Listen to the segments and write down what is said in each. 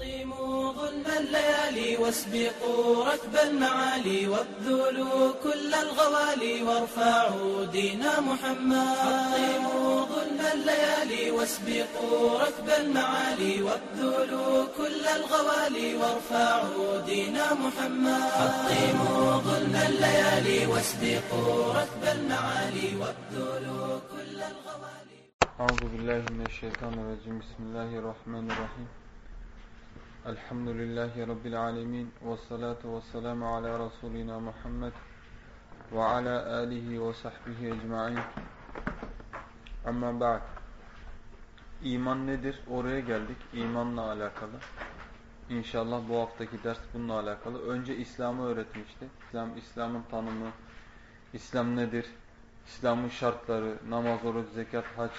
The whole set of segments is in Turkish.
حطموا ظلم الليالي واسبقوا ركب المعالي وابذلوا كل الغوالي وارفعوا دين محمد. حطموا ظلم الليالي واسبقوا ركب المعالي وابذلوا كل الغوالي وارفعوا دين محمد. حطموا ظلم الليالي واسبقوا ركب المعالي وابذلوا كل الغوالي. أعوذ بالله من الشيطان الرجيم. بسم الله الرحمن الرحيم. Elhamdülillahi Rabbil alemin ve salatu ve selamu ala Resulina Muhammed ve ala alihi ve sahbihi ecma'in Amma ba'd İman nedir? Oraya geldik. İmanla alakalı. İnşallah bu haftaki ders bununla alakalı. Önce İslam'ı öğretmişti. İslam, İslam'ın tanımı, İslam nedir? İslam'ın şartları, namaz, oruç, zekat, hac.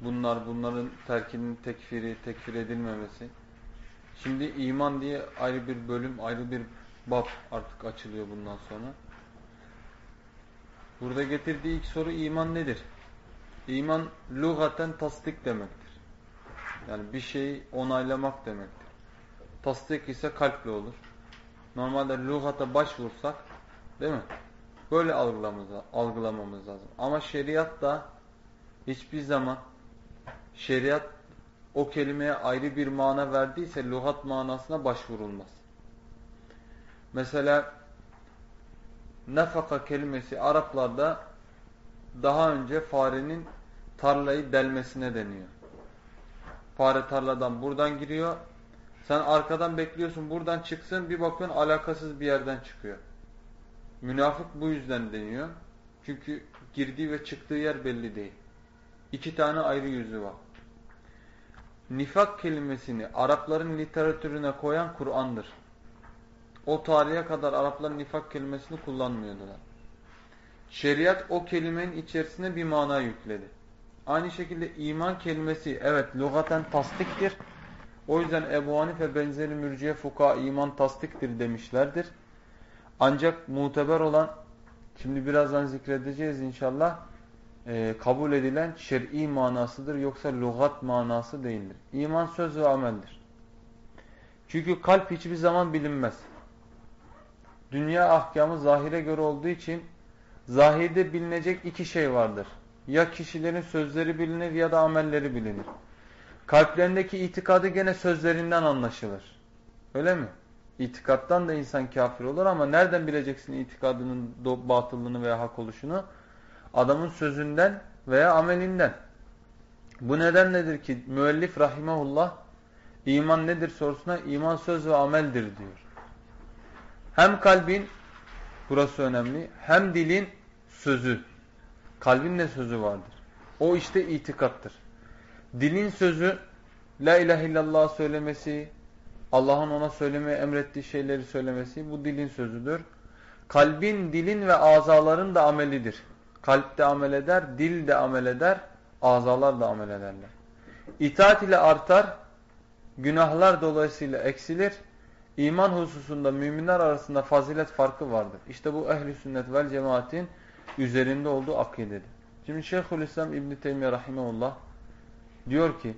Bunlar, bunların terkinin tekfiri, tekfir edilmemesi. Şimdi iman diye ayrı bir bölüm, ayrı bir bab artık açılıyor bundan sonra. Burada getirdiği ilk soru iman nedir? İman lugaten tasdik demektir. Yani bir şeyi onaylamak demektir. Tasdik ise kalple olur. Normalde lugata başvursak değil mi? Böyle algılamamız, algılamamız lazım. Ama şeriat da hiçbir zaman şeriat o kelimeye ayrı bir mana verdiyse lügat manasına başvurulmaz. Mesela nefaka kelimesi Araplarda daha önce farenin tarlayı delmesine deniyor. Fare tarladan buradan giriyor. Sen arkadan bekliyorsun buradan çıksın bir bakıyorsun alakasız bir yerden çıkıyor. Münafık bu yüzden deniyor. Çünkü girdiği ve çıktığı yer belli değil. İki tane ayrı yüzü var. Nifak kelimesini Arapların literatürüne koyan Kur'an'dır. O tarihe kadar Araplar nifak kelimesini kullanmıyordular. Şeriat o kelimenin içerisine bir mana yükledi. Aynı şekilde iman kelimesi evet lügaten tasdiktir. O yüzden Ebu Hanife benzeri mürciye fuka iman tasdiktir demişlerdir. Ancak muteber olan şimdi birazdan zikredeceğiz inşallah e, kabul edilen şer'i manasıdır yoksa lügat manası değildir. İman söz ve ameldir. Çünkü kalp hiçbir zaman bilinmez. Dünya ahkamı zahire göre olduğu için zahirde bilinecek iki şey vardır. Ya kişilerin sözleri bilinir ya da amelleri bilinir. Kalplerindeki itikadı gene sözlerinden anlaşılır. Öyle mi? İtikattan da insan kafir olur ama nereden bileceksin itikadının batıllığını veya hak oluşunu? Adamın sözünden veya amelinden. Bu neden nedir ki müellif rahimahullah iman nedir sorusuna iman söz ve ameldir diyor. Hem kalbin burası önemli hem dilin sözü. Kalbin ne sözü vardır? O işte itikattır. Dilin sözü la ilahe illallah söylemesi, Allah'ın ona söylemeye emrettiği şeyleri söylemesi bu dilin sözüdür. Kalbin, dilin ve azaların da amelidir. Kalp de amel eder, dil de amel eder, azalar da amel ederler. İtaat ile artar, günahlar dolayısıyla eksilir. İman hususunda müminler arasında fazilet farkı vardır. İşte bu ehli sünnet vel cemaatin üzerinde olduğu akidedir. Şimdi Şeyhülislam İbn Teymiyye rahimehullah diyor ki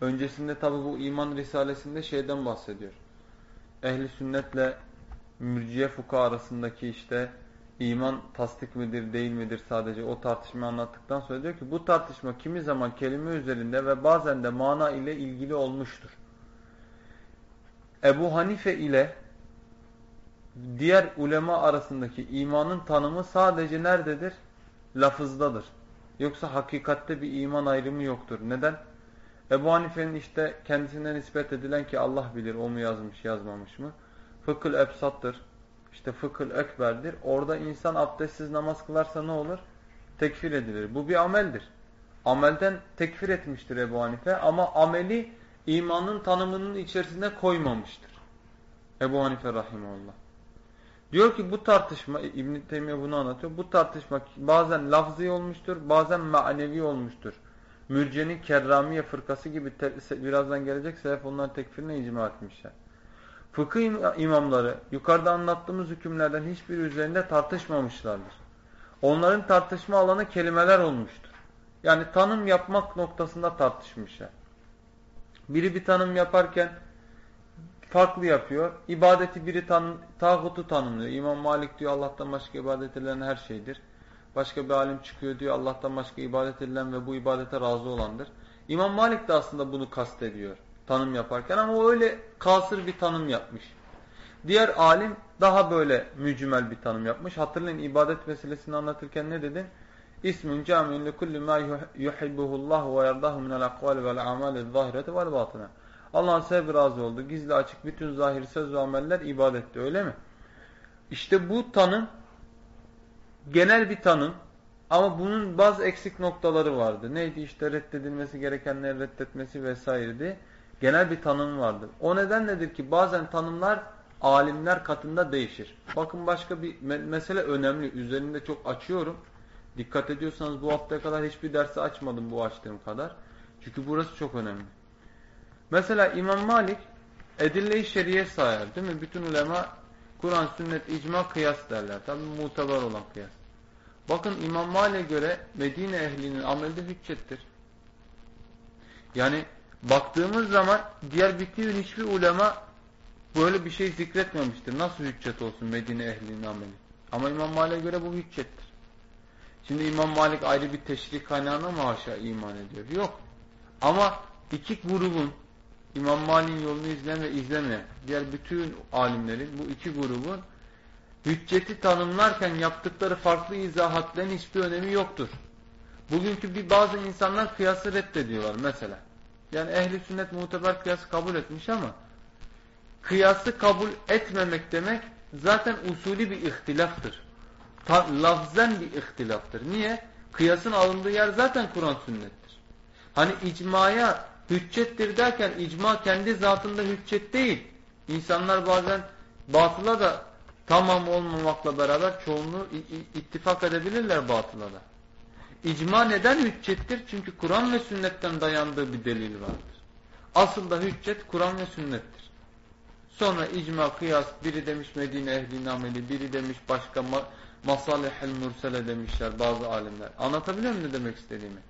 öncesinde tabi bu iman risalesinde şeyden bahsediyor. Ehli sünnetle mürciye fuka arasındaki işte iman tasdik midir değil midir sadece o tartışmayı anlattıktan sonra diyor ki bu tartışma kimi zaman kelime üzerinde ve bazen de mana ile ilgili olmuştur. Ebu Hanife ile diğer ulema arasındaki imanın tanımı sadece nerededir? Lafızdadır. Yoksa hakikatte bir iman ayrımı yoktur. Neden? Ebu Hanife'nin işte kendisine nispet edilen ki Allah bilir o mu yazmış yazmamış mı? Fıkıl ebsattır. İşte fıkıl ekberdir. Orada insan abdestsiz namaz kılarsa ne olur? Tekfir edilir. Bu bir ameldir. Amelden tekfir etmiştir Ebu Hanife ama ameli imanın tanımının içerisine koymamıştır. Ebu Hanife rahimahullah. Diyor ki bu tartışma İbn-i bunu anlatıyor. Bu tartışma bazen lafzi olmuştur, bazen manevi olmuştur. Mürcenin Kerramiye fırkası gibi birazdan gelecek sebep onların tekfirine icma etmişler. Fıkıh imamları yukarıda anlattığımız hükümlerden hiçbir üzerinde tartışmamışlardır. Onların tartışma alanı kelimeler olmuştur. Yani tanım yapmak noktasında tartışmışlar. Biri bir tanım yaparken farklı yapıyor. İbadeti biri tan tağutu tanımlıyor. İmam Malik diyor Allah'tan başka ibadet edilen her şeydir. Başka bir alim çıkıyor diyor Allah'tan başka ibadet edilen ve bu ibadete razı olandır. İmam Malik de aslında bunu kastediyor tanım yaparken ama o öyle kasır bir tanım yapmış. Diğer alim daha böyle mücmel bir tanım yapmış. Hatırlayın ibadet meselesini anlatırken ne dedin? İsmun cami'un li kulli ma yuhibbuhullah ve yerdahu minel akval vel amaliz zahireti vel batına. Allah'ın sebebi razı oldu. Gizli açık bütün zahir söz ve ameller ibadetti öyle mi? İşte bu tanım genel bir tanım ama bunun bazı eksik noktaları vardı. Neydi işte reddedilmesi gerekenleri reddetmesi vesairedi. Genel bir tanım vardı. O neden nedir ki bazen tanımlar alimler katında değişir. Bakın başka bir me mesele önemli. Üzerinde çok açıyorum. Dikkat ediyorsanız bu haftaya kadar hiçbir dersi açmadım bu açtığım kadar. Çünkü burası çok önemli. Mesela İmam Malik edille-i şeriye sayar değil mi? Bütün ulema Kur'an, sünnet, icma, kıyas derler. Tabi muteber olan kıyas. Bakın İmam Malik'e göre Medine ehlinin ameli de hüccettir. Yani baktığımız zaman diğer bütün hiçbir ulema böyle bir şey zikretmemiştir. Nasıl hüccet olsun Medine ehlinin ameli? Ama İmam Malik'e göre bu hüccettir. Şimdi İmam Malik ayrı bir teşrik kaynağına mı haşa iman ediyor? Yok. Ama iki grubun İmam Malik'in yolunu izleyen ve izlemeyen diğer bütün alimlerin bu iki grubun hücceti tanımlarken yaptıkları farklı izahatların hiçbir önemi yoktur. Bugünkü bir bazı insanlar kıyası reddediyorlar mesela. Yani ehli sünnet muteber kıyası kabul etmiş ama kıyası kabul etmemek demek zaten usulü bir ihtilaftır. Ta, lafzen bir ihtilaftır. Niye? Kıyasın alındığı yer zaten Kur'an sünnettir. Hani icmaya hüccettir derken icma kendi zatında hüccet değil. İnsanlar bazen batıla da tamam olmamakla beraber çoğunluğu ittifak edebilirler batıla da. İcma neden hüccettir? Çünkü Kur'an ve sünnetten dayandığı bir delil vardır. Asıl da hüccet Kur'an ve sünnettir. Sonra icma, kıyas, biri demiş Medine ehlinin ameli, biri demiş başka ma masalih-el mursele demişler bazı alimler. Anlatabiliyor muyum ne demek istediğimi?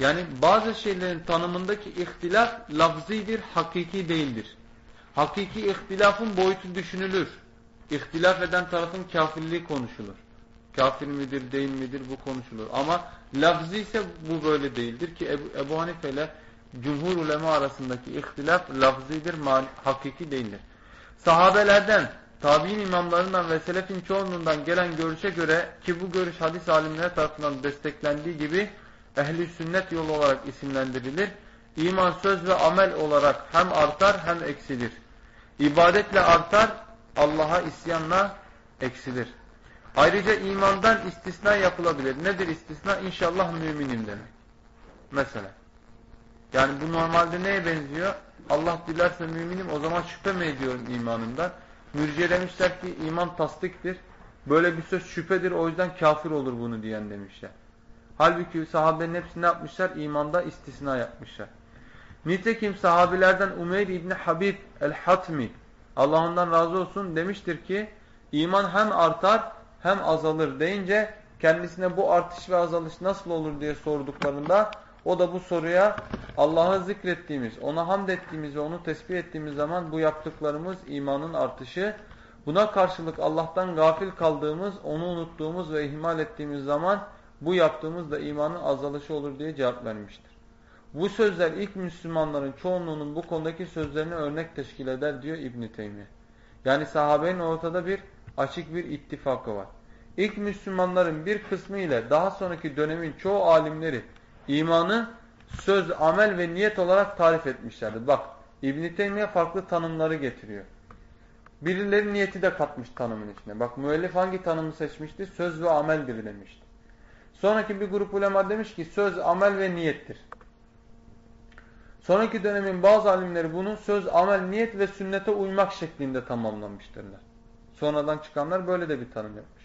Yani bazı şeylerin tanımındaki ihtilaf lafzidir, hakiki değildir. Hakiki ihtilafın boyutu düşünülür. İhtilaf eden tarafın kafirliği konuşulur. Kafir midir, değil midir bu konuşulur. Ama lafzi ise bu böyle değildir ki Ebu, Ebu Hanife ile cumhur ulema arasındaki ihtilaf lafzidir, hakiki değildir. Sahabelerden, tabi'in imamlarından ve selefin çoğunluğundan gelen görüşe göre ki bu görüş hadis alimleri tarafından desteklendiği gibi ehli sünnet yolu olarak isimlendirilir. İman söz ve amel olarak hem artar hem eksilir. İbadetle artar, Allah'a isyanla eksilir. Ayrıca imandan istisna yapılabilir. Nedir istisna? İnşallah müminim demek. Mesela. Yani bu normalde neye benziyor? Allah dilerse müminim o zaman şüphe mi ediyorum imanından? Mürciye demişler ki iman tasdiktir. Böyle bir söz şüphedir o yüzden kafir olur bunu diyen demişler. Halbuki sahabenin hepsi ne yapmışlar? İmanda istisna yapmışlar. Nitekim sahabilerden Umeyr İbni Habib el-Hatmi Allah ondan razı olsun demiştir ki iman hem artar hem azalır deyince kendisine bu artış ve azalış nasıl olur diye sorduklarında o da bu soruya Allah'ı zikrettiğimiz, ona hamd ettiğimiz ve onu tesbih ettiğimiz zaman bu yaptıklarımız imanın artışı. Buna karşılık Allah'tan gafil kaldığımız, onu unuttuğumuz ve ihmal ettiğimiz zaman bu yaptığımız da imanın azalışı olur diye cevap vermiştir. Bu sözler ilk Müslümanların çoğunluğunun bu konudaki sözlerine örnek teşkil eder diyor İbn-i Teymiye. Yani sahabenin ortada bir açık bir ittifakı var. İlk Müslümanların bir kısmı ile daha sonraki dönemin çoğu alimleri imanı söz, amel ve niyet olarak tarif etmişlerdi. Bak İbn-i Teymiye farklı tanımları getiriyor. Birileri niyeti de katmış tanımın içine. Bak müellif hangi tanımı seçmişti? Söz ve ameldir demişti. Sonraki bir grup ulema demiş ki söz, amel ve niyettir. Sonraki dönemin bazı alimleri bunu söz, amel, niyet ve sünnete uymak şeklinde tamamlamıştırlar. Sonradan çıkanlar böyle de bir tanım yapmış.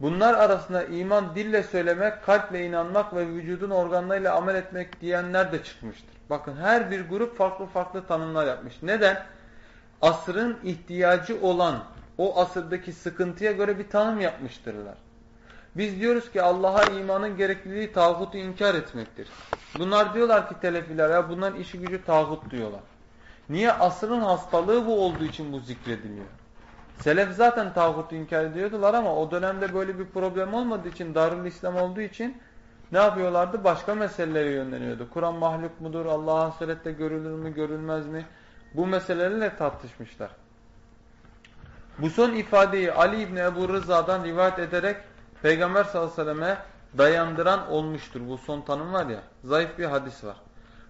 Bunlar arasında iman dille söylemek, kalple inanmak ve vücudun organlarıyla amel etmek diyenler de çıkmıştır. Bakın her bir grup farklı farklı tanımlar yapmış. Neden? Asrın ihtiyacı olan o asırdaki sıkıntıya göre bir tanım yapmıştırlar. Biz diyoruz ki Allah'a imanın gerekliliği tağutu inkar etmektir. Bunlar diyorlar ki telefiler ya bunların işi gücü tağut diyorlar. Niye? Asrın hastalığı bu olduğu için bu zikrediliyor. Selef zaten tağutu inkar ediyordular ama o dönemde böyle bir problem olmadığı için, Darül İslam olduğu için ne yapıyorlardı? Başka meselelere yönleniyordu. Kur'an mahluk mudur? Allah'ın surette görülür mü, görülmez mi? Bu meselelerle tartışmışlar. Bu son ifadeyi Ali İbni Ebu Rıza'dan rivayet ederek Peygamber sallallahu aleyhi ve selleme dayandıran olmuştur. Bu son tanım var ya, zayıf bir hadis var.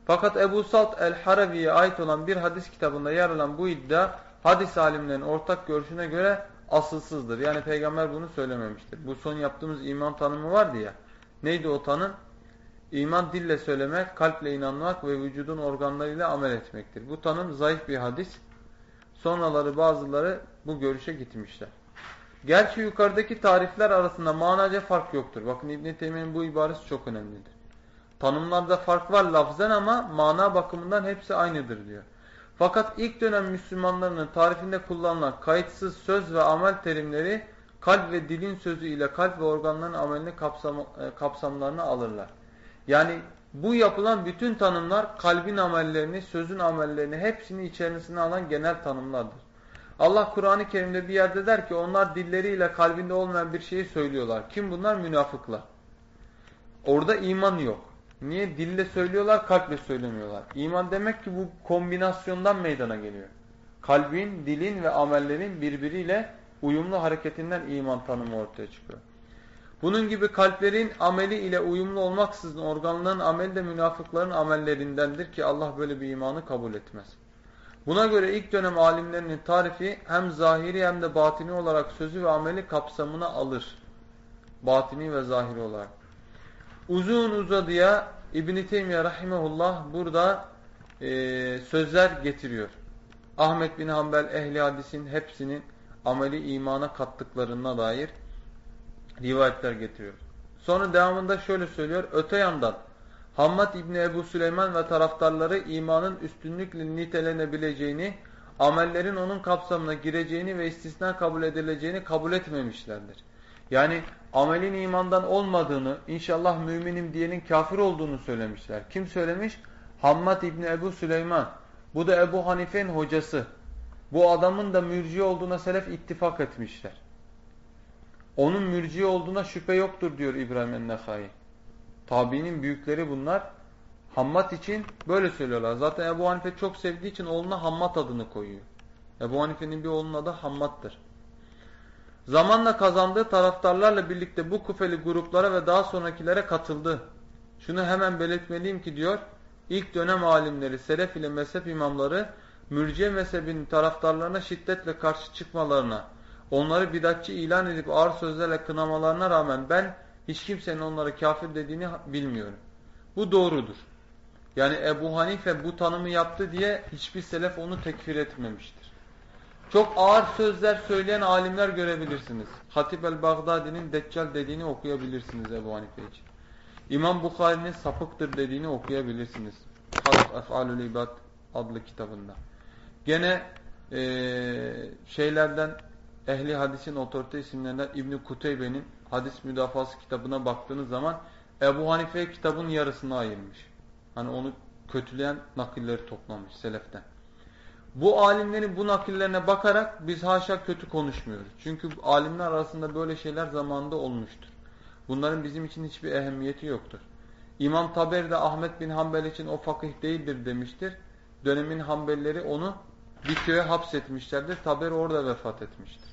Fakat Ebu Salt el-Haravi'ye ait olan bir hadis kitabında yer alan bu iddia hadis alimlerinin ortak görüşüne göre asılsızdır. Yani peygamber bunu söylememiştir. Bu son yaptığımız iman tanımı vardı ya. Neydi o tanım? İman dille söylemek, kalple inanmak ve vücudun organlarıyla amel etmektir. Bu tanım zayıf bir hadis. Sonraları bazıları bu görüşe gitmişler. Gerçi yukarıdaki tarifler arasında manaca fark yoktur. Bakın İbn-i Teymiye'nin bu ibaresi çok önemlidir. Tanımlarda fark var lafzen ama mana bakımından hepsi aynıdır diyor. Fakat ilk dönem Müslümanlarının tarifinde kullanılan kayıtsız söz ve amel terimleri kalp ve dilin sözü ile kalp ve organların amelini kapsam, e, kapsamlarına alırlar. Yani bu yapılan bütün tanımlar kalbin amellerini, sözün amellerini hepsini içerisine alan genel tanımlardır. Allah Kur'an-ı Kerim'de bir yerde der ki onlar dilleriyle kalbinde olmayan bir şeyi söylüyorlar. Kim bunlar? Münafıklar. Orada iman yok. Niye? Dille söylüyorlar, kalple söylemiyorlar. İman demek ki bu kombinasyondan meydana geliyor. Kalbin, dilin ve amellerin birbiriyle uyumlu hareketinden iman tanımı ortaya çıkıyor. Bunun gibi kalplerin ameli ile uyumlu olmaksızın organların ameli de münafıkların amellerindendir ki Allah böyle bir imanı kabul etmez. Buna göre ilk dönem alimlerinin tarifi hem zahiri hem de batini olarak sözü ve ameli kapsamına alır. Batini ve zahiri olarak. Uzun uzadıya İbn-i Teymiye Rahimahullah burada e, sözler getiriyor. Ahmet bin Hanbel ehli hadisin hepsinin ameli imana kattıklarına dair rivayetler getiriyor. Sonra devamında şöyle söylüyor. Öte yandan Hammad İbni Ebu Süleyman ve taraftarları imanın üstünlükle nitelenebileceğini, amellerin onun kapsamına gireceğini ve istisna kabul edileceğini kabul etmemişlerdir. Yani amelin imandan olmadığını, inşallah müminim diyenin kafir olduğunu söylemişler. Kim söylemiş? Hammad İbni Ebu Süleyman. Bu da Ebu Hanife'nin hocası. Bu adamın da mürci olduğuna selef ittifak etmişler. Onun mürci olduğuna şüphe yoktur diyor İbrahim el-Nekhai. Tabiinin büyükleri bunlar. Hammad için böyle söylüyorlar. Zaten Ebu Hanife çok sevdiği için oğluna Hammad adını koyuyor. Ebu Hanife'nin bir oğlunun adı Hammad'dır. Zamanla kazandığı taraftarlarla birlikte bu kufeli gruplara ve daha sonrakilere katıldı. Şunu hemen belirtmeliyim ki diyor, ilk dönem alimleri, selef ile mezhep imamları, mürciye mezhebinin taraftarlarına şiddetle karşı çıkmalarına, onları bidatçı ilan edip ağır sözlerle kınamalarına rağmen ben hiç kimsenin onlara kafir dediğini bilmiyorum. Bu doğrudur. Yani Ebu Hanife bu tanımı yaptı diye hiçbir selef onu tekfir etmemiştir. Çok ağır sözler söyleyen alimler görebilirsiniz. Hatip el-Baghdadi'nin Deccal dediğini okuyabilirsiniz Ebu Hanife için. İmam Bukhari'nin sapıktır dediğini okuyabilirsiniz. Halk Ef'alül İbad adlı kitabında. Gene e, şeylerden ehli hadisin otorite isimlerinden İbn Kuteybe'nin hadis müdafası kitabına baktığınız zaman Ebu Hanife kitabın yarısını ayırmış. Hani onu kötüleyen nakilleri toplamış seleften. Bu alimlerin bu nakillerine bakarak biz haşa kötü konuşmuyoruz. Çünkü alimler arasında böyle şeyler zamanında olmuştur. Bunların bizim için hiçbir ehemmiyeti yoktur. İmam Taberi de Ahmet bin Hanbel için o fakih değildir demiştir. Dönemin Hanbelleri onu bir köye hapsetmişlerdir. Taberi orada vefat etmiştir.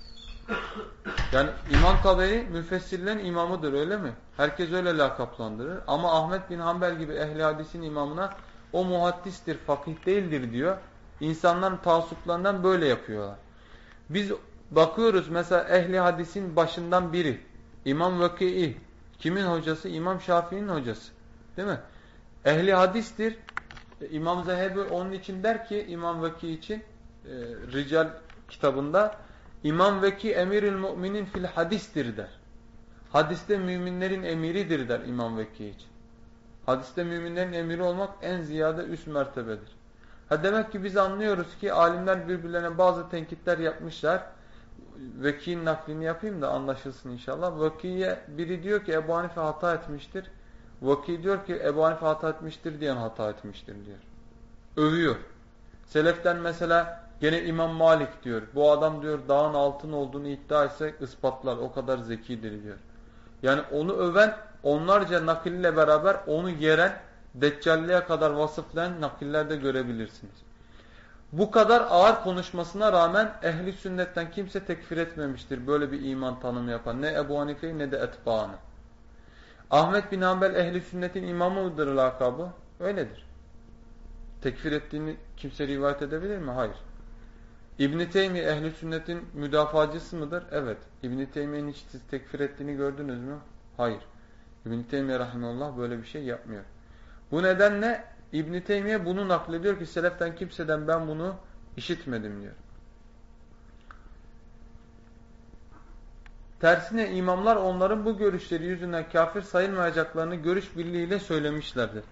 Yani İmam Taberi müfessirlerin imamıdır öyle mi? Herkes öyle lakaplandırır. Ama Ahmet bin Hanbel gibi ehli hadisin imamına o muhaddistir, fakih değildir diyor. İnsanların taassuplarından böyle yapıyorlar. Biz bakıyoruz mesela ehli hadisin başından biri. İmam Vaki'i. Kimin hocası? İmam Şafii'nin hocası. Değil mi? Ehli hadistir. E, İmam Zehebi onun için der ki İmam Vaki için e, Rical kitabında İmam Veki emirül müminin fil hadistir der. Hadiste müminlerin emiridir der İmam Veki için. Hadiste müminlerin emiri olmak en ziyade üst mertebedir. Ha demek ki biz anlıyoruz ki alimler birbirlerine bazı tenkitler yapmışlar. Veki'nin naklini yapayım da anlaşılsın inşallah. Veki'ye biri diyor ki Ebu Hanife hata etmiştir. Vaki diyor ki Ebu Hanife hata etmiştir diyen hata etmiştir diyor. Övüyor. Seleften mesela gene İmam Malik diyor. Bu adam diyor dağın altın olduğunu iddia etse ispatlar. O kadar zekidir diyor. Yani onu öven onlarca nakille beraber onu yeren Deccalliğe kadar vasıflayan nakillerde görebilirsiniz. Bu kadar ağır konuşmasına rağmen ehli sünnetten kimse tekfir etmemiştir böyle bir iman tanımı yapan. Ne Ebu Hanife'yi ne de etbaanı. Ahmet bin Hanbel ehli sünnetin imamı mıdır lakabı? Öyledir. Tekfir ettiğini kimse rivayet edebilir mi? Hayır. İbn-i Teymi ehli sünnetin müdafacısı mıdır? Evet. İbn-i Teymiye'nin hiç siz tekfir ettiğini gördünüz mü? Hayır. İbn-i Teymiye rahimullah böyle bir şey yapmıyor. Bu nedenle İbn Teymiye bunu naklediyor ki seleften kimseden ben bunu işitmedim diyor. Tersine imamlar onların bu görüşleri yüzünden kafir sayılmayacaklarını görüş birliğiyle söylemişlerdir.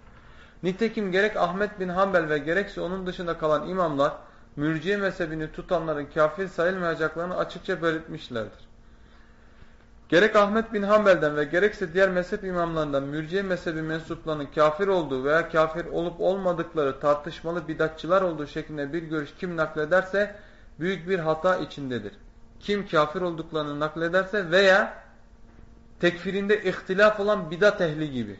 Nitekim gerek Ahmet bin Hanbel ve gerekse onun dışında kalan imamlar mürciye mezhebini tutanların kafir sayılmayacaklarını açıkça belirtmişlerdir. Gerek Ahmet bin Hanbel'den ve gerekse diğer mezhep imamlarından mürciye mezhebi mensuplarının kafir olduğu veya kafir olup olmadıkları tartışmalı bidatçılar olduğu şeklinde bir görüş kim naklederse büyük bir hata içindedir. Kim kafir olduklarını naklederse veya tekfirinde ihtilaf olan bidat ehli gibi.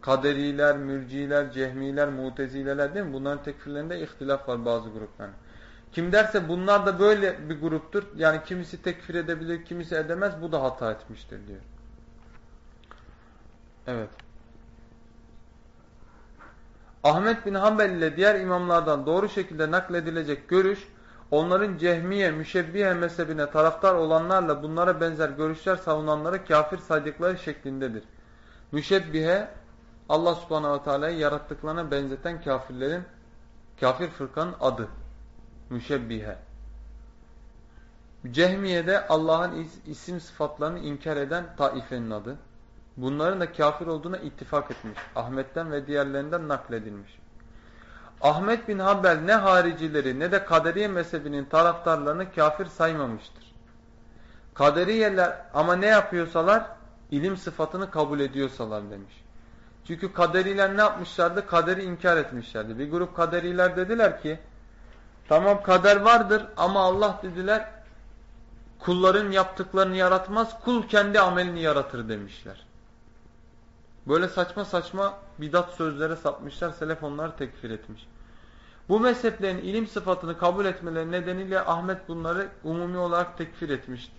Kaderiler, mürciler, cehmiler, mutezileler değil mi? Bunların tekfirlerinde ihtilaf var bazı grupların. Kim derse bunlar da böyle bir gruptur. Yani kimisi tekfir edebilir, kimisi edemez. Bu da hata etmiştir diyor. Evet. Ahmet bin Hanbel ile diğer imamlardan doğru şekilde nakledilecek görüş, onların cehmiye, müşebbihe mezhebine taraftar olanlarla bunlara benzer görüşler savunanları kafir saydıkları şeklindedir. Müşebbihe, Allah subhanahu ve teala'yı yarattıklarına benzeten kafirlerin, kafir fırkanın adı müşebbihe. Cehmiye'de Allah'ın isim sıfatlarını inkar eden taifenin adı. Bunların da kafir olduğuna ittifak etmiş. Ahmet'ten ve diğerlerinden nakledilmiş. Ahmet bin Hanbel ne haricileri ne de kaderiye mezhebinin taraftarlarını kafir saymamıştır. Kaderiyeler ama ne yapıyorsalar ilim sıfatını kabul ediyorsalar demiş. Çünkü kaderiler ne yapmışlardı? Kaderi inkar etmişlerdi. Bir grup kaderiler dediler ki Tamam kader vardır ama Allah dediler kulların yaptıklarını yaratmaz, kul kendi amelini yaratır demişler. Böyle saçma saçma bidat sözlere sapmışlar, selef onları tekfir etmiş. Bu mezheplerin ilim sıfatını kabul etmeleri nedeniyle Ahmet bunları umumi olarak tekfir etmiş.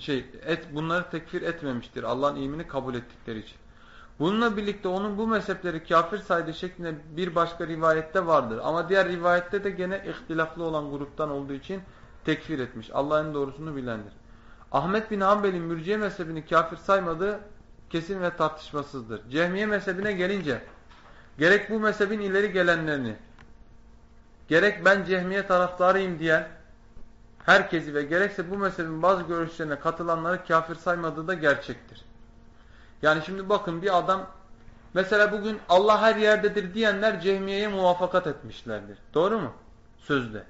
Şey, et, bunları tekfir etmemiştir Allah'ın ilmini kabul ettikleri için. Bununla birlikte onun bu mezhepleri kafir saydığı şeklinde bir başka rivayette vardır. Ama diğer rivayette de gene ihtilaflı olan gruptan olduğu için tekfir etmiş. Allah'ın doğrusunu bilendir. Ahmet bin Hanbel'in mürciye mezhebini kafir saymadığı kesin ve tartışmasızdır. Cehmiye mezhebine gelince gerek bu mezhebin ileri gelenlerini gerek ben cehmiye taraftarıyım diyen herkesi ve gerekse bu mezhebin bazı görüşlerine katılanları kafir saymadığı da gerçektir. Yani şimdi bakın bir adam mesela bugün Allah her yerdedir diyenler cehmiyeye muvaffakat etmişlerdir. Doğru mu? Sözde.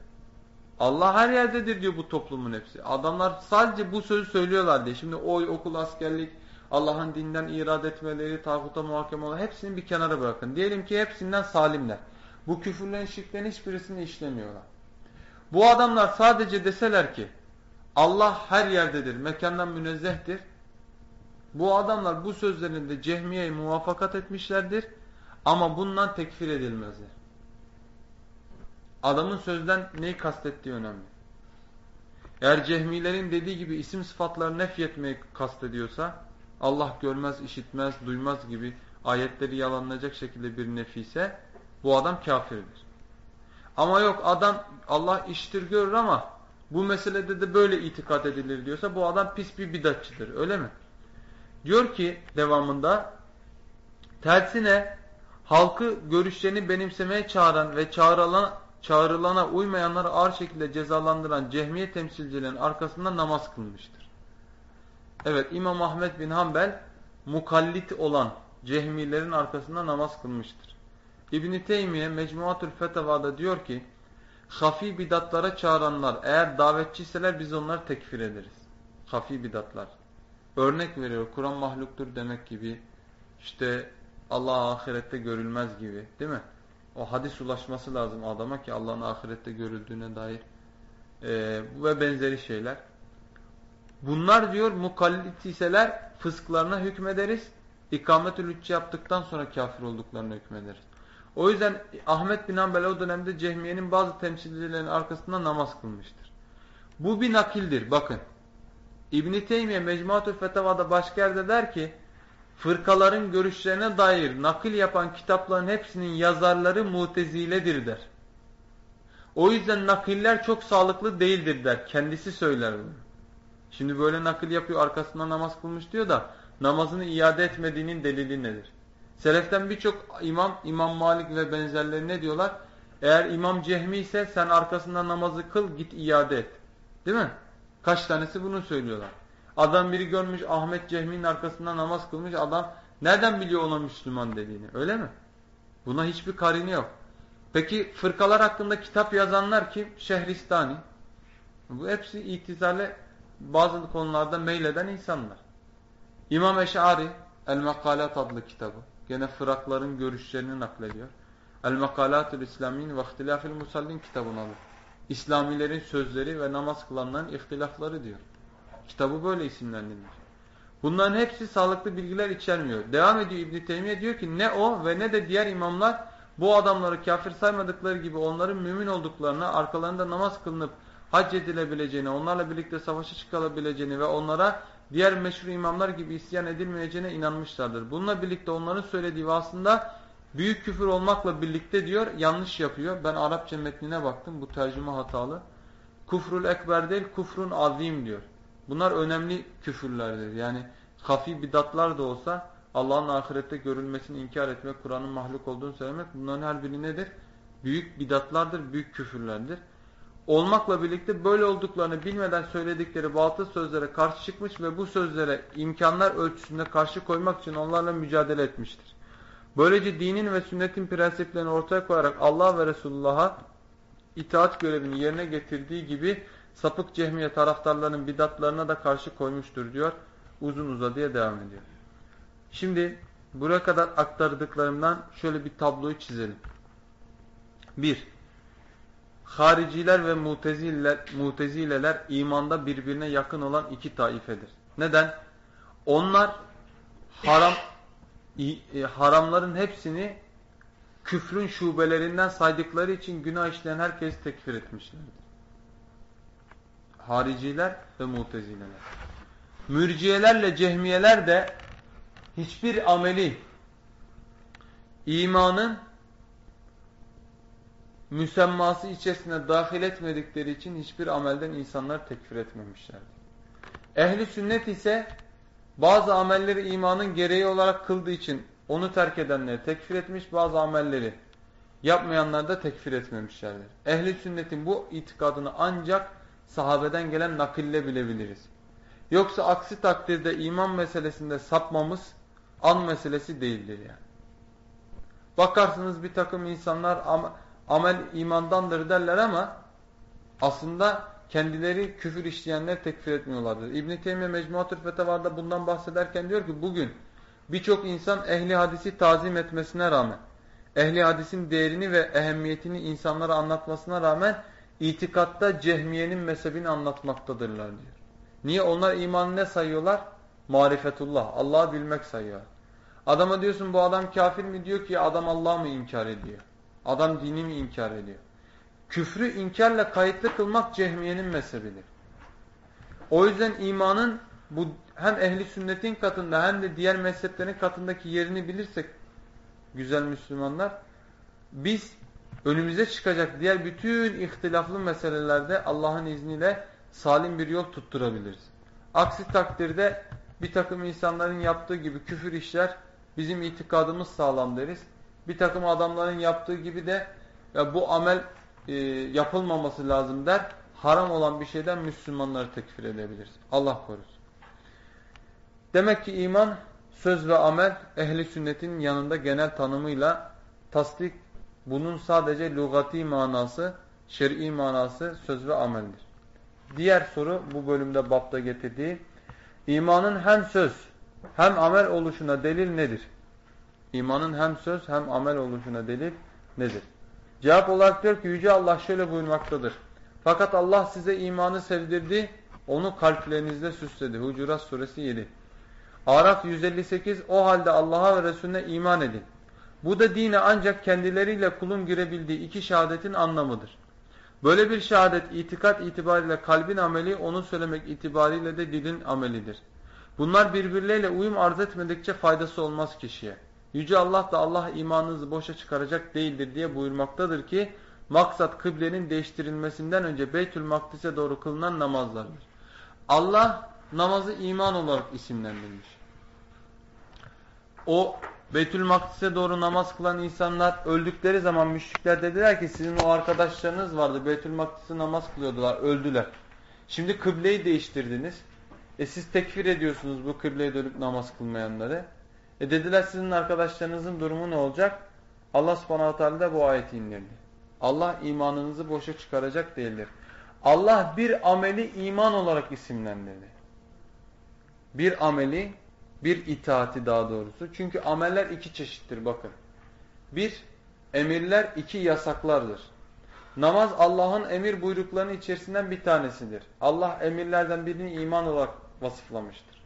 Allah her yerdedir diyor bu toplumun hepsi. Adamlar sadece bu sözü söylüyorlar diye. Şimdi oy, okul, askerlik, Allah'ın dinden irad etmeleri, tağuta muhakeme olan hepsini bir kenara bırakın. Diyelim ki hepsinden salimler. Bu küfürlerin, şirklerin hiçbirisini işlemiyorlar. Bu adamlar sadece deseler ki Allah her yerdedir, mekandan münezzehtir. Bu adamlar bu sözlerinde cehmiyeye muvaffakat etmişlerdir ama bundan tekfir edilmezler. Adamın sözden neyi kastettiği önemli. Eğer cehmilerin dediği gibi isim sıfatları nefyetmeyi kastediyorsa Allah görmez, işitmez, duymaz gibi ayetleri yalanlayacak şekilde bir nefise bu adam kafirdir. Ama yok adam Allah iştir görür ama bu meselede de böyle itikat edilir diyorsa bu adam pis bir bidatçıdır öyle mi? Diyor ki devamında tersine halkı görüşlerini benimsemeye çağıran ve çağrılana, çağrılana uymayanları ağır şekilde cezalandıran cehmiye temsilcilerin arkasında namaz kılmıştır. Evet İmam Ahmet bin Hanbel mukallit olan cehmilerin arkasında namaz kılmıştır. İbn-i Teymiye Mecmuatül Fetava'da diyor ki hafi bidatlara çağıranlar eğer davetçiyseler biz onları tekfir ederiz. Hafi bidatlar. Örnek veriyor. Kur'an mahluktur demek gibi. işte Allah ahirette görülmez gibi. Değil mi? O hadis ulaşması lazım adama ki Allah'ın ahirette görüldüğüne dair e, ve benzeri şeyler. Bunlar diyor mukallit iseler fısklarına hükmederiz. İkamet-ül hüccü yaptıktan sonra kafir olduklarına hükmederiz. O yüzden Ahmet bin Hanbel o dönemde Cehmiye'nin bazı temsilcilerinin arkasında namaz kılmıştır. Bu bir nakildir bakın. İbn-i Teymiye Mecmuatü Fetava'da başka yerde der ki fırkaların görüşlerine dair nakil yapan kitapların hepsinin yazarları muteziledir der. O yüzden nakiller çok sağlıklı değildir der. Kendisi söyler bunu. Şimdi böyle nakil yapıyor arkasından namaz kılmış diyor da namazını iade etmediğinin delili nedir? Seleften birçok imam, İmam Malik ve benzerleri ne diyorlar? Eğer İmam Cehmi ise sen arkasından namazı kıl git iade et. Değil mi? Kaç tanesi bunu söylüyorlar. Adam biri görmüş Ahmet Cehmi'nin arkasından namaz kılmış adam nereden biliyor ona Müslüman dediğini öyle mi? Buna hiçbir karini yok. Peki fırkalar hakkında kitap yazanlar kim? Şehristani. Bu hepsi itizale bazı konularda meyleden insanlar. İmam Eş'ari El-Mekalat adlı kitabı. Gene fırakların görüşlerini naklediyor. El-Mekalatül İslamin ve İhtilafil Musallin kitabını alır. İslamilerin sözleri ve namaz kılanların ihtilafları diyor. Kitabı böyle isimlendirilmiş. Bunların hepsi sağlıklı bilgiler içermiyor. Devam ediyor İbn Teymiye diyor ki ne o ve ne de diğer imamlar bu adamları kafir saymadıkları gibi onların mümin olduklarına, arkalarında namaz kılınıp hac edilebileceğini, onlarla birlikte savaşa çıkılabileceğini ve onlara diğer meşhur imamlar gibi isyan edilmeyeceğine inanmışlardır. Bununla birlikte onların söylediği aslında büyük küfür olmakla birlikte diyor yanlış yapıyor. Ben Arapça metnine baktım bu tercüme hatalı. Kufrul ekber değil kufrun azim diyor. Bunlar önemli küfürlerdir. Yani hafi bidatlar da olsa Allah'ın ahirette görülmesini inkar etmek, Kur'an'ın mahluk olduğunu söylemek bunların her biri nedir? Büyük bidatlardır, büyük küfürlerdir. Olmakla birlikte böyle olduklarını bilmeden söyledikleri batıl sözlere karşı çıkmış ve bu sözlere imkanlar ölçüsünde karşı koymak için onlarla mücadele etmiştir. Böylece dinin ve sünnetin prensiplerini ortaya koyarak Allah ve Resulullah'a itaat görevini yerine getirdiği gibi sapık cehmiye taraftarlarının bidatlarına da karşı koymuştur diyor. Uzun uzadıya devam ediyor. Şimdi buraya kadar aktardıklarımdan şöyle bir tabloyu çizelim. 1. Hariciler ve mutezileler, mutezileler imanda birbirine yakın olan iki taifedir. Neden? Onlar haram haramların hepsini küfrün şubelerinden saydıkları için günah işleyen herkesi tekfir etmişlerdir. Hariciler ve mutezileler. Mürciyelerle cehmiyeler de hiçbir ameli imanın müsemması içerisine dahil etmedikleri için hiçbir amelden insanlar tekfir etmemişlerdir. Ehli sünnet ise bazı amelleri imanın gereği olarak kıldığı için onu terk edenleri tekfir etmiş, bazı amelleri yapmayanlar da tekfir etmemişlerdir. Ehli sünnetin bu itikadını ancak sahabeden gelen nakille bilebiliriz. Yoksa aksi takdirde iman meselesinde sapmamız an meselesi değildir yani. Bakarsınız bir takım insanlar am amel imandandır derler ama aslında kendileri küfür işleyenler tekfir etmiyorlardır. İbn-i Teymiye Mecmuatül Fetavar'da bundan bahsederken diyor ki bugün birçok insan ehli hadisi tazim etmesine rağmen ehli hadisin değerini ve ehemmiyetini insanlara anlatmasına rağmen itikatta cehmiyenin mezhebini anlatmaktadırlar diyor. Niye? Onlar imanı ne sayıyorlar? Marifetullah. Allah'ı bilmek sayıyor. Adama diyorsun bu adam kafir mi? Diyor ki adam Allah'ı mı inkar ediyor? Adam dini mi inkar ediyor? Küfrü inkarla kayıtlı kılmak cehmiyenin mezhebidir. O yüzden imanın bu hem ehli sünnetin katında hem de diğer mezheplerin katındaki yerini bilirsek güzel Müslümanlar biz önümüze çıkacak diğer bütün ihtilaflı meselelerde Allah'ın izniyle salim bir yol tutturabiliriz. Aksi takdirde bir takım insanların yaptığı gibi küfür işler bizim itikadımız sağlam deriz. Bir takım adamların yaptığı gibi de ya bu amel e, yapılmaması lazım der. Haram olan bir şeyden Müslümanları tekfir edebiliriz. Allah korusun. Demek ki iman söz ve amel ehli sünnetin yanında genel tanımıyla tasdik bunun sadece lugati manası, şer'i manası söz ve ameldir. Diğer soru bu bölümde bapta getirdiği imanın hem söz hem amel oluşuna delil nedir? İmanın hem söz hem amel oluşuna delil nedir? Cevap olarak diyor ki Yüce Allah şöyle buyurmaktadır. Fakat Allah size imanı sevdirdi, onu kalplerinizde süsledi. Hucurat suresi 7. Araf 158 O halde Allah'a ve Resulüne iman edin. Bu da dine ancak kendileriyle kulun girebildiği iki şehadetin anlamıdır. Böyle bir şehadet itikat itibariyle kalbin ameli, onu söylemek itibariyle de dilin amelidir. Bunlar birbirleriyle uyum arz etmedikçe faydası olmaz kişiye. Yüce Allah da Allah imanınızı boşa çıkaracak değildir diye buyurmaktadır ki maksat kıblenin değiştirilmesinden önce Beytül Makdis'e doğru kılınan namazlardır. Allah namazı iman olarak isimlendirmiş. O Beytül Makdis'e doğru namaz kılan insanlar öldükleri zaman müşrikler dediler ki sizin o arkadaşlarınız vardı Beytül Makdis'e namaz kılıyordular öldüler. Şimdi kıbleyi değiştirdiniz. E siz tekfir ediyorsunuz bu kıbleye dönüp namaz kılmayanları. E dediler sizin arkadaşlarınızın durumu ne olacak? Allah subhanahu teala da bu ayeti indirdi. Allah imanınızı boşa çıkaracak değildir. Allah bir ameli iman olarak isimlendirdi. Bir ameli, bir itaati daha doğrusu. Çünkü ameller iki çeşittir bakın. Bir, emirler iki yasaklardır. Namaz Allah'ın emir buyruklarının içerisinden bir tanesidir. Allah emirlerden birini iman olarak vasıflamıştır.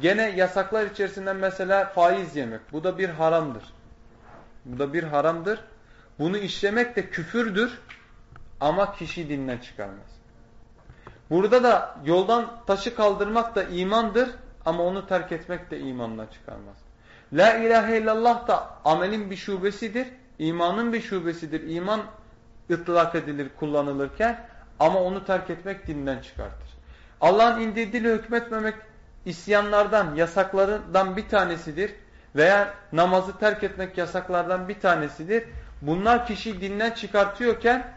Gene yasaklar içerisinden mesela faiz yemek. Bu da bir haramdır. Bu da bir haramdır. Bunu işlemek de küfürdür ama kişi dinden çıkarmaz. Burada da yoldan taşı kaldırmak da imandır ama onu terk etmek de imandan çıkarmaz. La ilahe illallah da amelin bir şubesidir, imanın bir şubesidir. İman ıtlak edilir kullanılırken ama onu terk etmek dinden çıkartır. Allah'ın indirdiğiyle hükmetmemek isyanlardan, yasaklarından bir tanesidir. Veya namazı terk etmek yasaklardan bir tanesidir. Bunlar kişiyi dinden çıkartıyorken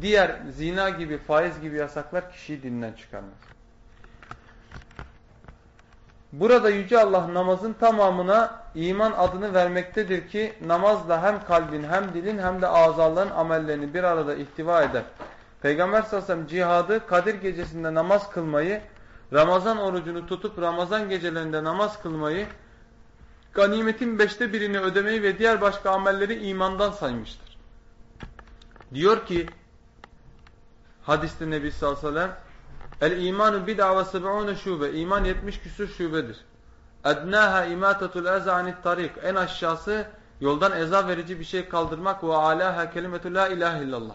diğer zina gibi, faiz gibi yasaklar kişiyi dinden çıkarmaz. Burada Yüce Allah namazın tamamına iman adını vermektedir ki namazla hem kalbin hem dilin hem de azaların amellerini bir arada ihtiva eder. Peygamber sallallahu aleyhi ve sellem cihadı Kadir gecesinde namaz kılmayı, Ramazan orucunu tutup Ramazan gecelerinde namaz kılmayı, ganimetin beşte birini ödemeyi ve diğer başka amelleri imandan saymıştır. Diyor ki hadiste Nebi sallallahu aleyhi ve sellem El imanu bid'a ve seb'une şube. İman 70 küsur şubedir. Ednaha imatatul eza tarik. En aşağısı yoldan eza verici bir şey kaldırmak ve alaha kelimetu la ilahe illallah.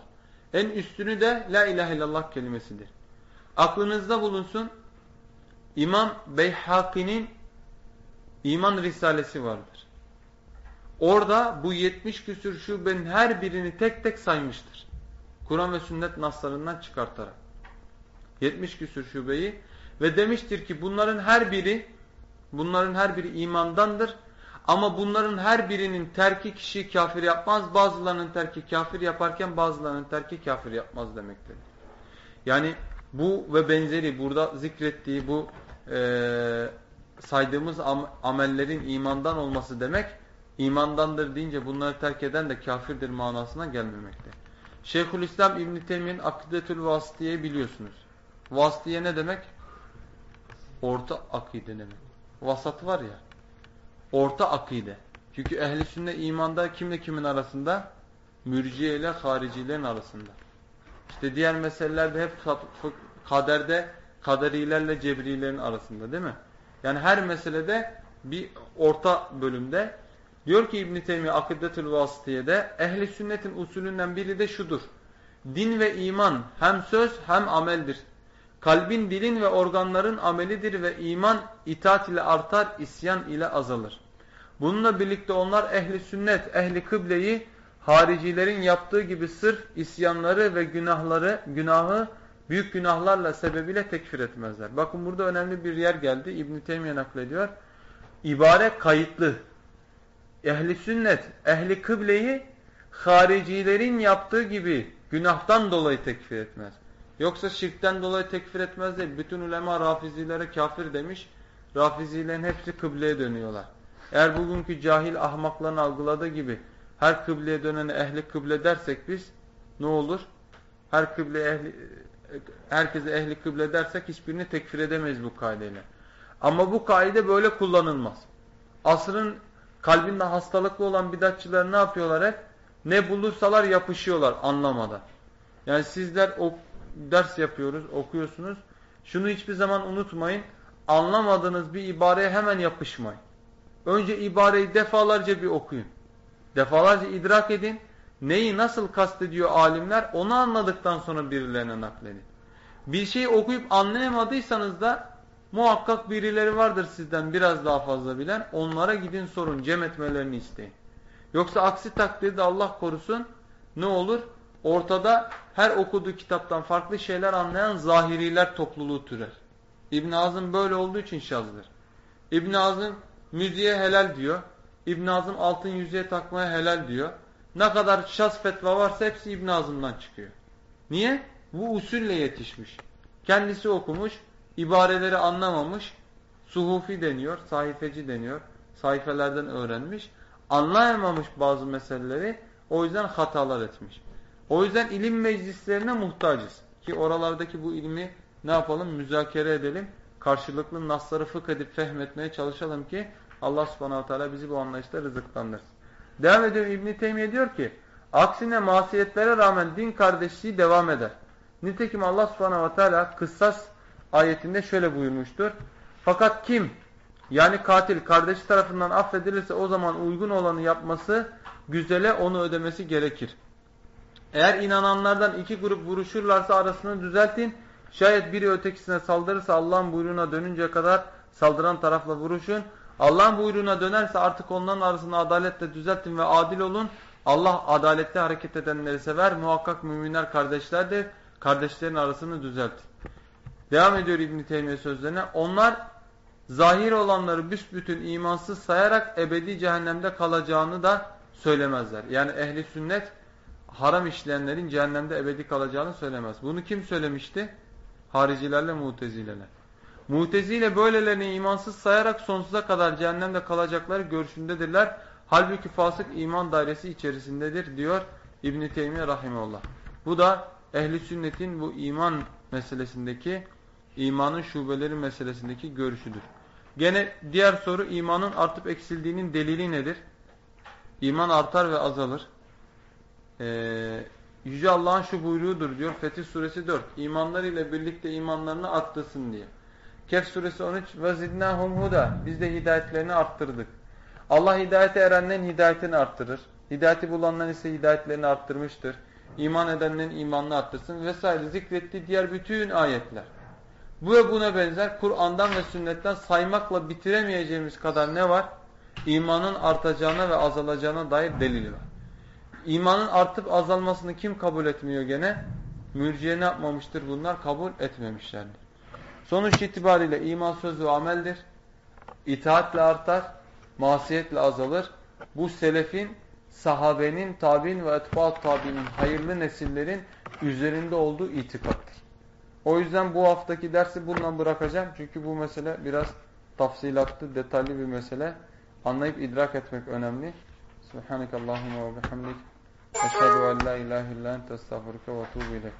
En üstünü de la ilahe illallah kelimesidir. Aklınızda bulunsun. İmam Beyhaki'nin iman risalesi vardır. Orada bu 70 küsür şubenin her birini tek tek saymıştır. Kur'an ve sünnet naslarından çıkartarak. 70 küsür şubeyi ve demiştir ki bunların her biri bunların her biri imandandır. Ama bunların her birinin terki kişi kafir yapmaz. Bazılarının terki kafir yaparken bazılarının terki kafir yapmaz demektir. Yani bu ve benzeri burada zikrettiği bu e, saydığımız am amellerin imandan olması demek imandandır deyince bunları terk eden de kafirdir manasına gelmemekte. Şeyhülislam İbn Teymiyye'nin Akidetül Vasıtiye'yi biliyorsunuz. Vasıtiye ne demek? Orta akide demek. Vasat var ya. Orta akide. Çünkü ehli sünnet imanda kimle kimin arasında? Mürciye ile haricilerin arasında. İşte diğer meselelerde hep kaderde kaderilerle cebrilerin arasında değil mi? Yani her meselede bir orta bölümde diyor ki İbn Teymiyye Akidetül Vasıtiye'de ehli sünnetin usulünden biri de şudur. Din ve iman hem söz hem ameldir. Kalbin, dilin ve organların amelidir ve iman itaat ile artar, isyan ile azalır. Bununla birlikte onlar ehli sünnet, ehli kıbleyi haricilerin yaptığı gibi sırf isyanları ve günahları, günahı büyük günahlarla sebebiyle tekfir etmezler. Bakın burada önemli bir yer geldi. İbn-i Teymiye naklediyor. İbare kayıtlı. Ehli sünnet, ehli kıbleyi haricilerin yaptığı gibi günahtan dolayı tekfir etmez. Yoksa şirkten dolayı tekfir etmez değil. Bütün ulema rafizilere kafir demiş. Rafizilerin hepsi kıbleye dönüyorlar. Eğer bugünkü cahil ahmakların algıladığı gibi her kıbleye dönene ehli kıble dersek biz ne olur? Her kıble ehli herkese ehli kıble dersek hiçbirini tekfir edemeyiz bu kaideyle. Ama bu kaide böyle kullanılmaz. Asrın kalbinde hastalıklı olan bidatçılar ne yapıyorlar hep? Ne bulursalar yapışıyorlar anlamadan. Yani sizler o ders yapıyoruz, okuyorsunuz. Şunu hiçbir zaman unutmayın. Anlamadığınız bir ibareye hemen yapışmayın. Önce ibareyi defalarca bir okuyun. Defalarca idrak edin. Neyi nasıl kastediyor alimler onu anladıktan sonra birilerine nakledin. Bir şeyi okuyup anlayamadıysanız da muhakkak birileri vardır sizden biraz daha fazla bilen. Onlara gidin sorun, cem etmelerini isteyin. Yoksa aksi takdirde Allah korusun ne olur? Ortada her okuduğu kitaptan farklı şeyler anlayan zahiriler topluluğu türer. İbn Azım böyle olduğu için şazdır. İbn Azım müziğe helal diyor. İbn Azım altın yüzüğe takmaya helal diyor. Ne kadar şaz fetva varsa hepsi İbn Azım'dan çıkıyor. Niye? Bu usulle yetişmiş. Kendisi okumuş, ibareleri anlamamış, suhufi deniyor, sayfeci deniyor, sayfelerden öğrenmiş. Anlayamamış bazı meseleleri, o yüzden hatalar etmiş. O yüzden ilim meclislerine muhtacız. Ki oralardaki bu ilmi ne yapalım? Müzakere edelim. Karşılıklı nasları fıkh edip fehmetmeye çalışalım ki Allah subhanahu teala bizi bu anlayışta rızıklandırsın. Devam ediyor İbn-i Teymiye diyor ki aksine masiyetlere rağmen din kardeşliği devam eder. Nitekim Allah subhanahu teala kıssas ayetinde şöyle buyurmuştur. Fakat kim yani katil kardeşi tarafından affedilirse o zaman uygun olanı yapması güzele onu ödemesi gerekir. Eğer inananlardan iki grup vuruşurlarsa arasını düzeltin. Şayet biri ötekisine saldırırsa Allah'ın buyruğuna dönünce kadar saldıran tarafla vuruşun. Allah'ın buyruğuna dönerse artık onların arasını adaletle düzeltin ve adil olun. Allah adaletli hareket edenleri sever. Muhakkak müminler kardeşlerdir. Kardeşlerin arasını düzeltin. Devam ediyor İbn-i Teymiye sözlerine. Onlar zahir olanları büsbütün imansız sayarak ebedi cehennemde kalacağını da söylemezler. Yani ehli sünnet haram işleyenlerin cehennemde ebedi kalacağını söylemez. Bunu kim söylemişti? Haricilerle mutezileler. Mutezile böylelerini imansız sayarak sonsuza kadar cehennemde kalacakları görüşündedirler. Halbuki fasık iman dairesi içerisindedir diyor İbn-i Teymiye Rahimullah. Bu da ehli sünnetin bu iman meselesindeki imanın şubeleri meselesindeki görüşüdür. Gene diğer soru imanın artıp eksildiğinin delili nedir? İman artar ve azalır. Ee, Yüce Allah'ın şu buyruğudur diyor Fetih suresi 4. İmanlarıyla birlikte imanlarını arttırsın diye. Kehf suresi 13 ve zidnahum huda. Biz de hidayetlerini arttırdık. Allah hidayete erenlerin hidayetini arttırır. Hidayeti bulanların ise hidayetlerini arttırmıştır. İman edenlerin imanını arttırsın vesaire zikrettiği diğer bütün ayetler. Bu ve buna benzer Kur'an'dan ve sünnetten saymakla bitiremeyeceğimiz kadar ne var? İmanın artacağına ve azalacağına dair delil var. İmanın artıp azalmasını kim kabul etmiyor gene? Mürciye ne yapmamıştır bunlar? Kabul etmemişlerdir. Sonuç itibariyle iman söz ve ameldir. İtaatle artar, masiyetle azalır. Bu selefin, sahabenin, tabi'in ve etbaat tabi'nin, hayırlı nesillerin üzerinde olduğu itikattır. O yüzden bu haftaki dersi bundan bırakacağım. Çünkü bu mesele biraz tafsilatlı, detaylı bir mesele. Anlayıp idrak etmek önemli. Subhanakallahumma ve bihamdik. Eşhedü en la ilahe illa ente estağfurüke ve etûbü ileyk.